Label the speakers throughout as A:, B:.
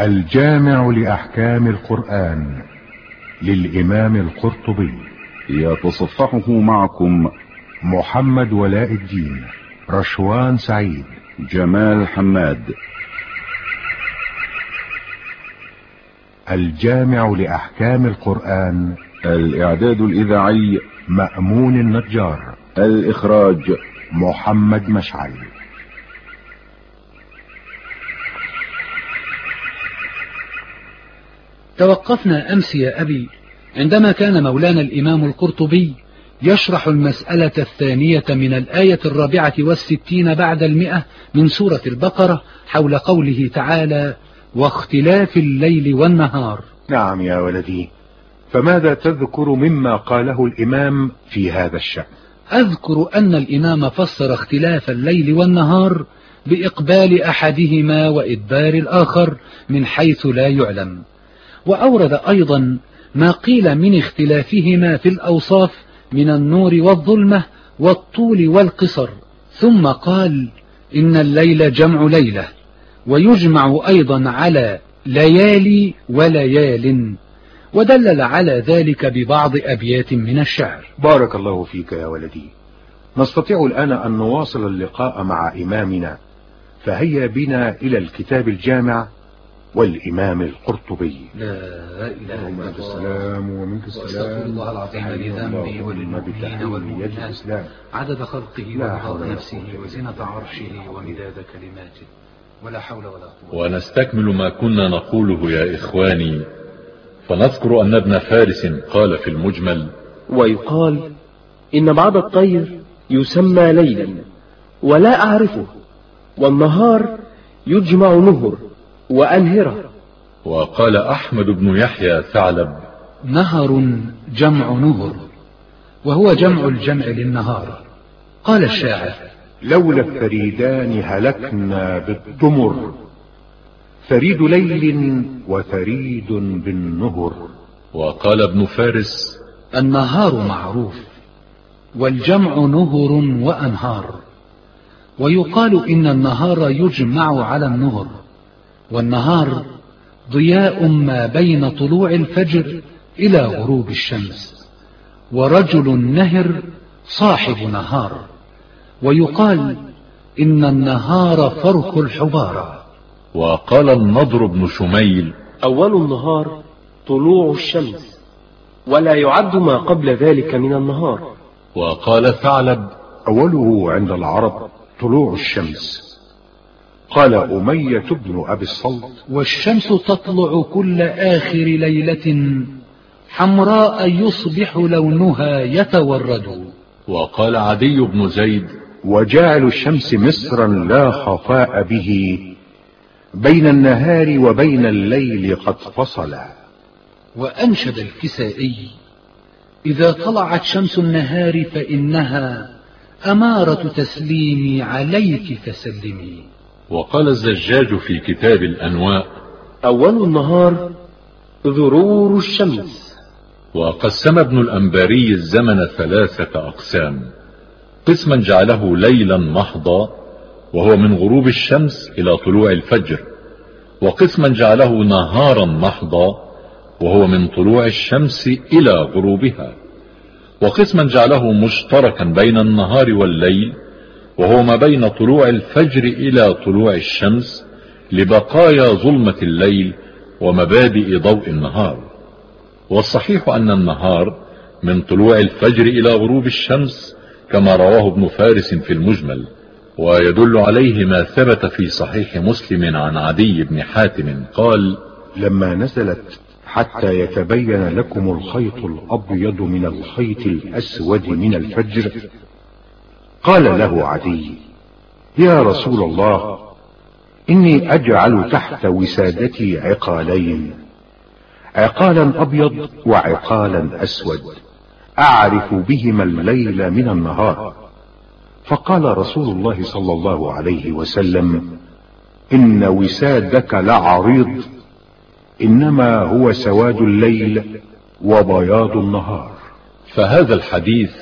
A: الجامع لأحكام القرآن للإمام القرطبي.
B: يتصفحه معكم
A: محمد ولاء الدين رشوان سعيد.
B: جمال حماد.
A: الجامع لأحكام القرآن.
B: الإعداد الإذاعي.
A: مأمون النجار.
B: الإخراج.
A: محمد مشعل.
C: توقفنا أمس يا أبي عندما كان مولانا الإمام القرطبي يشرح المسألة الثانية من الآية الرابعة والستين بعد المئة من سورة البقرة حول قوله تعالى واختلاف الليل والنهار
A: نعم يا ولدي فماذا تذكر مما قاله الإمام في هذا الشأن؟
C: أذكر أن الإمام فسر اختلاف الليل والنهار بإقبال أحدهما وإدبار الآخر من حيث لا يعلم. وأورد أيضا ما قيل من اختلافهما في الأوصاف من النور والظلمة والطول والقصر ثم قال إن الليل جمع ليلة ويجمع أيضا على ليالي وليال ودلل على ذلك ببعض أبيات من الشعر.
A: بارك الله فيك يا ولدي. نستطيع الآن أن نواصل اللقاء مع إمامنا فهيا بنا إلى الكتاب الجامع والإمام القرطبي.
C: لا إله إلا الله.
A: السلام ومنك
C: وأستغفر
A: السلام
C: الله العظيم لذنبي وللمؤمنين والمؤمنات. عدد خلقه
A: ولا
C: نفسه وزنة. عرشه ومداد كلماته. ولا حول ولا قوة.
D: ونستكمل ما كنا نقوله يا إخواني. فنذكر أن ابن فارس قال في المجمل.
E: ويقال إن بعض الطير يسمى ليلا ولا أعرفه والنهار يجمع نهر. وأنهرة.
D: وقال أحمد بن يحيى ثعلب
C: نهر جمع نهر وهو جمع الجمع للنهار. قال الشاعر
A: لولا الثريدان هلكنا بالضمر ثريد ليل وثريد بالنهر.
D: وقال ابن فارس
C: النهار معروف والجمع نهر وأنهار. ويقال إن النهار يجمع على النهر. والنهار ضياء ما بين طلوع الفجر إلى غروب الشمس. ورجل نهر صاحب نهار. ويقال إن النهار فرق الحبارة.
D: وقال النضر بن شميل
E: أول النهار طلوع الشمس ولا يعد ما قبل ذلك من النهار.
D: وقال ثعلب
A: أوله عند العرب طلوع الشمس. قال أمية بن أبي الصلت.
C: والشمس تطلع كل آخر ليلة حمراء يصبح لونها يتورد.
D: وقال عدي بن زيد
A: وجعل الشمس مصرا لا خفاء به بين النهار وبين الليل قد فصلا
C: وأنشد الكسائي إذا طلعت شمس النهار فإنها أمارة تسليمي عليك فسلمي
D: وقال الزجاج في كتاب الأنواء
E: أول النهار ذرور الشمس.
D: وقسم ابن الأنباري الزمن ثلاثة أقسام قسما جعله ليلا محضا وهو من غروب الشمس إلى طلوع الفجر وقسما جعله نهارا محضا وهو من طلوع الشمس إلى غروبها وقسما جعله مشتركا بين النهار والليل وهو ما بين طلوع الفجر إلى طلوع الشمس لبقايا ظلمة الليل ومبادئ ضوء النهار. والصحيح أن النهار من طلوع الفجر إلى غروب الشمس كما رواه ابن فارس في المجمل ويدل عليه ما ثبت في صحيح مسلم عن عدي بن حاتم قال
A: لما نزلت حتى يتبين لكم الخيط الأبيض من الخيط الأسود من الفجر قال له عدي يا رسول الله إني أجعل تحت وسادتي عقالين عقالا أبيض وعقالا أسود أعرف بهما الليل من النهار. فقال رسول الله صلى الله عليه وسلم إن وسادك لعريض إنما هو سواد الليل وبياض النهار.
D: فهذا الحديث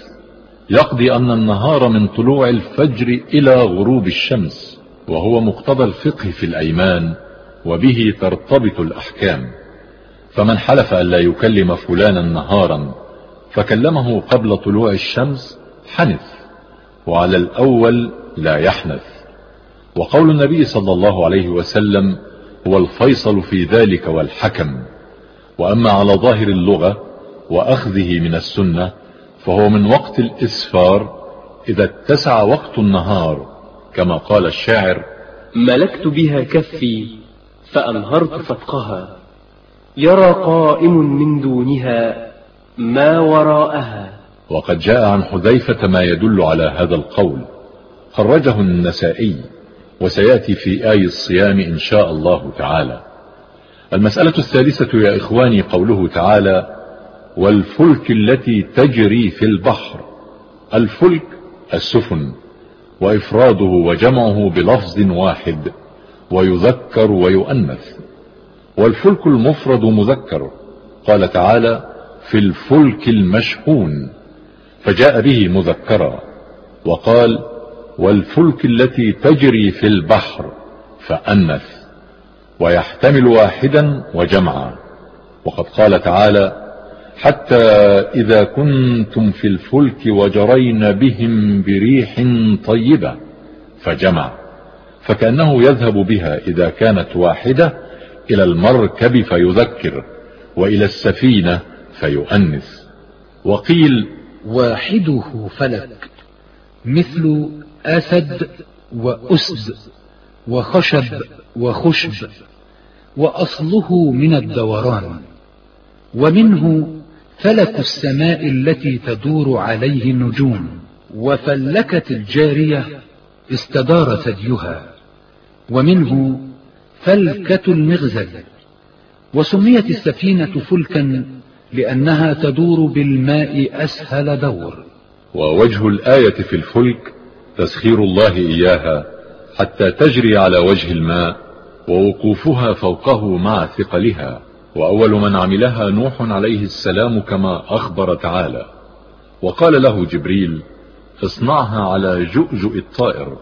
D: يقضي أن النهار من طلوع الفجر إلى غروب الشمس وهو مقتضى الفقه في الأيمان وبه ترتبط الأحكام. فمن حلف أن لا يكلم فلانا نهارا فكلمه قبل طلوع الشمس حنث وعلى الأول لا يحنث. وقول النبي صلى الله عليه وسلم هو الفيصل في ذلك والحكم وأما على ظاهر اللغة وأخذه من السنة فهو من وقت الإسفار إذا اتسع وقت النهار كما قال الشاعر
E: ملكت بها كفي فأنهرت فتقها يرى قائم من دونها ما وراءها.
D: وقد جاء عن حذيفة ما يدل على هذا القول. خرجه النسائي وسيأتي في آي الصيام إن شاء الله تعالى. المسألة الثالثة يا إخواني قوله تعالى والفلك التي تجري في البحر. الفلك السفن وإفراده وجمعه بلفظ واحد ويذكر ويؤنث. والفلك المفرد مذكر. قال تعالى في الفلك المشحون. فجاء به مذكرا وقال والفلك التي تجري في البحر فأنث. ويحتمل واحدا وجمعا. وقد قال تعالى حتى إذا كنتم في الفلك وجرين بهم بريح طيبة فجمع. فكأنه يذهب بها إذا كانت واحدة إلى المركب فيذكر وإلى السفينة فيؤنث وقيل
C: واحدة فلك مثل أسد وأسد وخشب وخشب وأصله من الدوران ومنه فلك السماء التي تدور عليه النجوم وفلكت الجارية استدار ثديها ومنه فلكة المغزل وسميت السفينة فلكا لأنها تدور بالماء أسهل دور.
D: ووجه الآية في الفلك تسخير الله إياها حتى تجري على وجه الماء ووقوفها فوقه مع ثقلها. وأول من عملها نوح عليه السلام كما أخبر تعالى. وقال له جبريل اصنعها على جؤجؤ الطائر.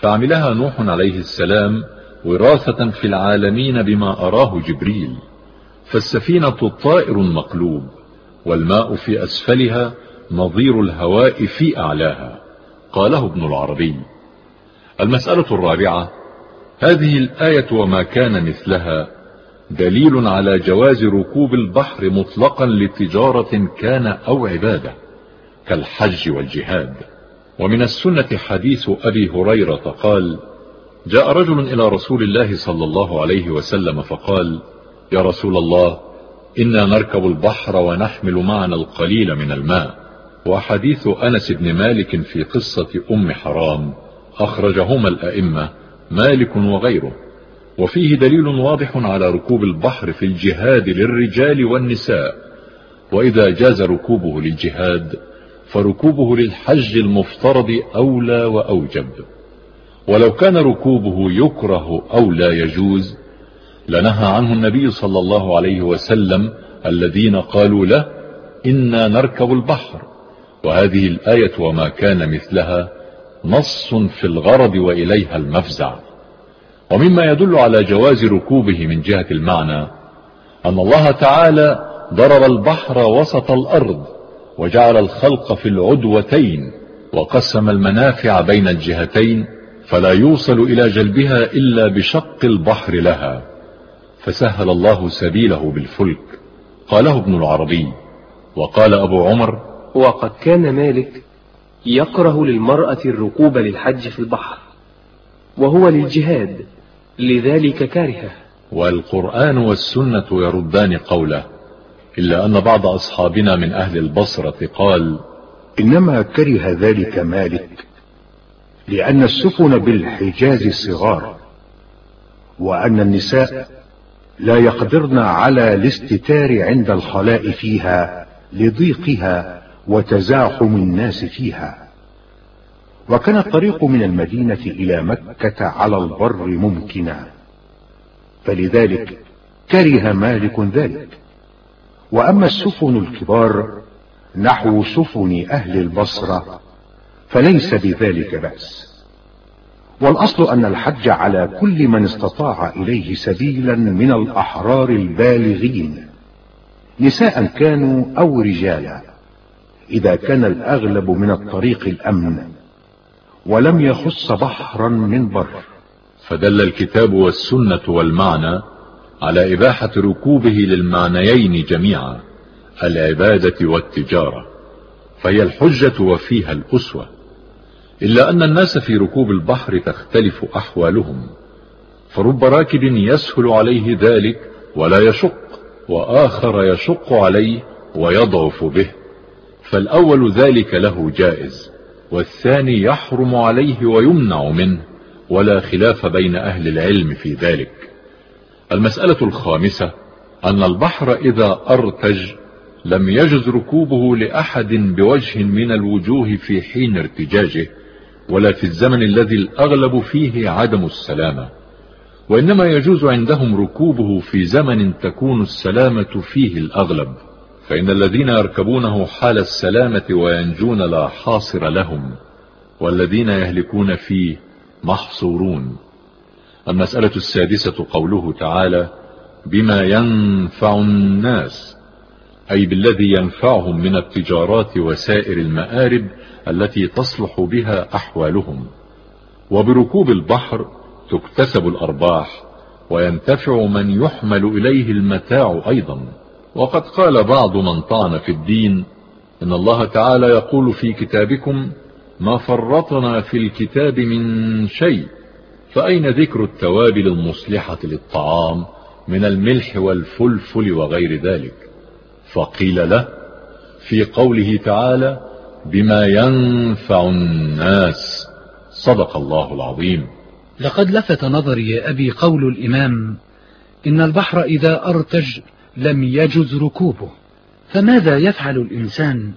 D: فعملها نوح عليه السلام وراثة في العالمين بما أراه جبريل. فالسفينة طائر مقلوب والماء في أسفلها نظير الهواء في أعلاها قاله ابن العربي. المسألة الرابعة هذه الآية وما كان مثلها دليل على جواز ركوب البحر مطلقا لتجارة كان أو عبادة كالحج والجهاد. ومن السنة حديث أبي هريرة قال جاء رجل إلى رسول الله صلى الله عليه وسلم فقال يا رسول الله إنا نركب البحر ونحمل معنا القليل من الماء. وحديث أنس بن مالك في قصة أم حرام أخرجهما الأئمة مالك وغيره. وفيه دليل واضح على ركوب البحر في الجهاد للرجال والنساء. وإذا جاز ركوبه للجهاد فركوبه للحج المفترض أولى وأوجب. ولو كان ركوبه يكره أو لا يجوز لنهى عنه النبي صلى الله عليه وسلم الذين قالوا له إنا نركب البحر وهذه الآية وما كان مثلها نص في الغرض وإليها المفزع. ومما يدل على جواز ركوبه من جهة المعنى أن الله تعالى ضرب البحر وسط الأرض وجعل الخلق في العدوتين وقسم المنافع بين الجهتين فلا يوصل إلى جلبها إلا بشق البحر لها فسهل الله سبيله بالفلك. قاله ابن العربي. وقال أبو عمر
E: وقد كان مالك يكره للمرأة الركوب للحج في البحر وهو للجهاد لذلك كارهة.
D: والقرآن والسنة يردان قوله إلا أن بعض أصحابنا من أهل البصرة قال
A: إنما كره ذلك مالك لأن السفن بالحجاز صغار وأن النساء لا يقدرن على الاستتار عند الخلاء فيها لضيقها وتزاحم الناس فيها. وكان الطريق من المدينة إلى مكة على البر ممكنا. فلذلك كره مالك ذلك. وأما السفن الكبار نحو سفن أهل البصرة فليس بذلك بأس. والأصل أن الحج على كل من استطاع إليه سبيلا من الأحرار البالغين نساء كانوا أو رجالا إذا كان الأغلب من الطريق الأمن. ولم يخص بحرا من بر.
D: فدل الكتاب والسنة والمعنى على إباحة ركوبه للمعنيين جميعا العبادة والتجارة فهي الحجة وفيها الأسوة. إلا أن الناس في ركوب البحر تختلف أحوالهم فرب راكب يسهل عليه ذلك ولا يشق وآخر يشق عليه ويضعف به فالأول ذلك له جائز. والثاني يحرم عليه ويمنع منه ولا خلاف بين أهل العلم في ذلك. المسألة الخامسة أن البحر إذا أرتج لم يجز ركوبه لأحد بوجه من الوجوه في حين ارتجاجه ولا في الزمن الذي الأغلب فيه عدم السلامة. وإنما يجوز عندهم ركوبه في زمن تكون السلامة فيه الأغلب. فإن الذين يركبونه حال السلامة وينجون لا حاصر لهم والذين يهلكون فيه محصورون. المسألة السادسة قوله تعالى بما ينفع الناس أي بالذي ينفعهم من التجارات وسائر المآرب التي تصلح بها أحوالهم. وبركوب البحر تكتسب الأرباح وينتفع من يحمل إليه المتاع أيضا. وقد قال بعض من طعن في الدين إن الله تعالى يقول في كتابكم ما فرطنا في الكتاب من شيء فأين ذكر التوابل المصلحة للطعام من الملح والفلفل وغير ذلك؟ فقيل له في قوله تعالى بما ينفع الناس. صدق الله العظيم.
C: لقد لفت نظري يا أبي قول الإمام إن البحر إذا أرتج لم يجز ركوبه. فماذا يفعل الإنسان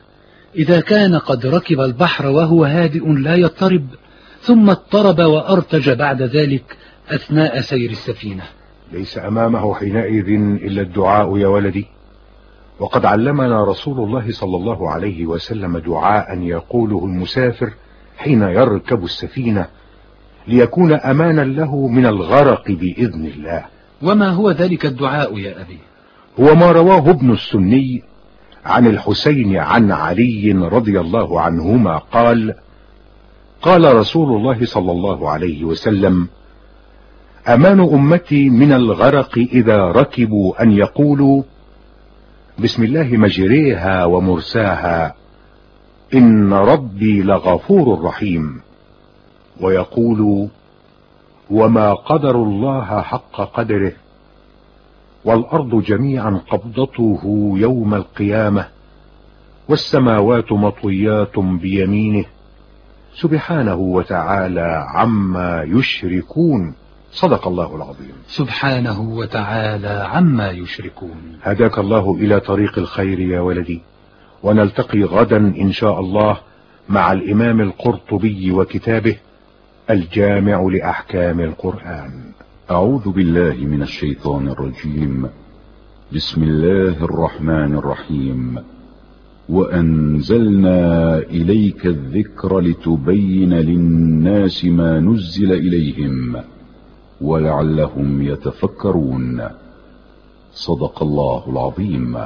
C: إذا كان قد ركب البحر وهو هادئ لا يضطرب ثم اضطرب وأرتج بعد ذلك أثناء سير السفينة؟
A: ليس أمامه حينئذ إلا الدعاء يا ولدي. وقد علمنا رسول الله صلى الله عليه وسلم دعاء يقوله المسافر حين يركب السفينة ليكون أمانا له من الغرق بإذن الله.
C: وما هو ذلك الدعاء يا أبي؟
A: هو ما رواه ابن السني عن الحسين عن علي رضي الله عنهما قال قال رسول الله صلى الله عليه وسلم أمان أمتي من الغرق إذا ركبوا أن يقولوا بسم الله مجريها ومرساها إن ربي لغفور رحيم ويقول وما قدر الله حق قدره والأرض جميعا قبضته يوم القيامة والسماوات مطويات بيمينه. سبحانه وتعالى عما يشركون. صدق الله العظيم.
C: سبحانه وتعالى عما يشركون.
A: هداك الله إلى طريق الخير يا ولدي. ونلتقي غدا إن شاء الله مع الإمام القرطبي وكتابه الجامع لأحكام القرآن.
B: أعوذ بالله من الشيطان الرجيم. بسم الله الرحمن الرحيم. وأنزلنا إليك الذكر لتبين للناس ما نزل إليهم ولعلهم يتفكرون. صدق الله العظيم.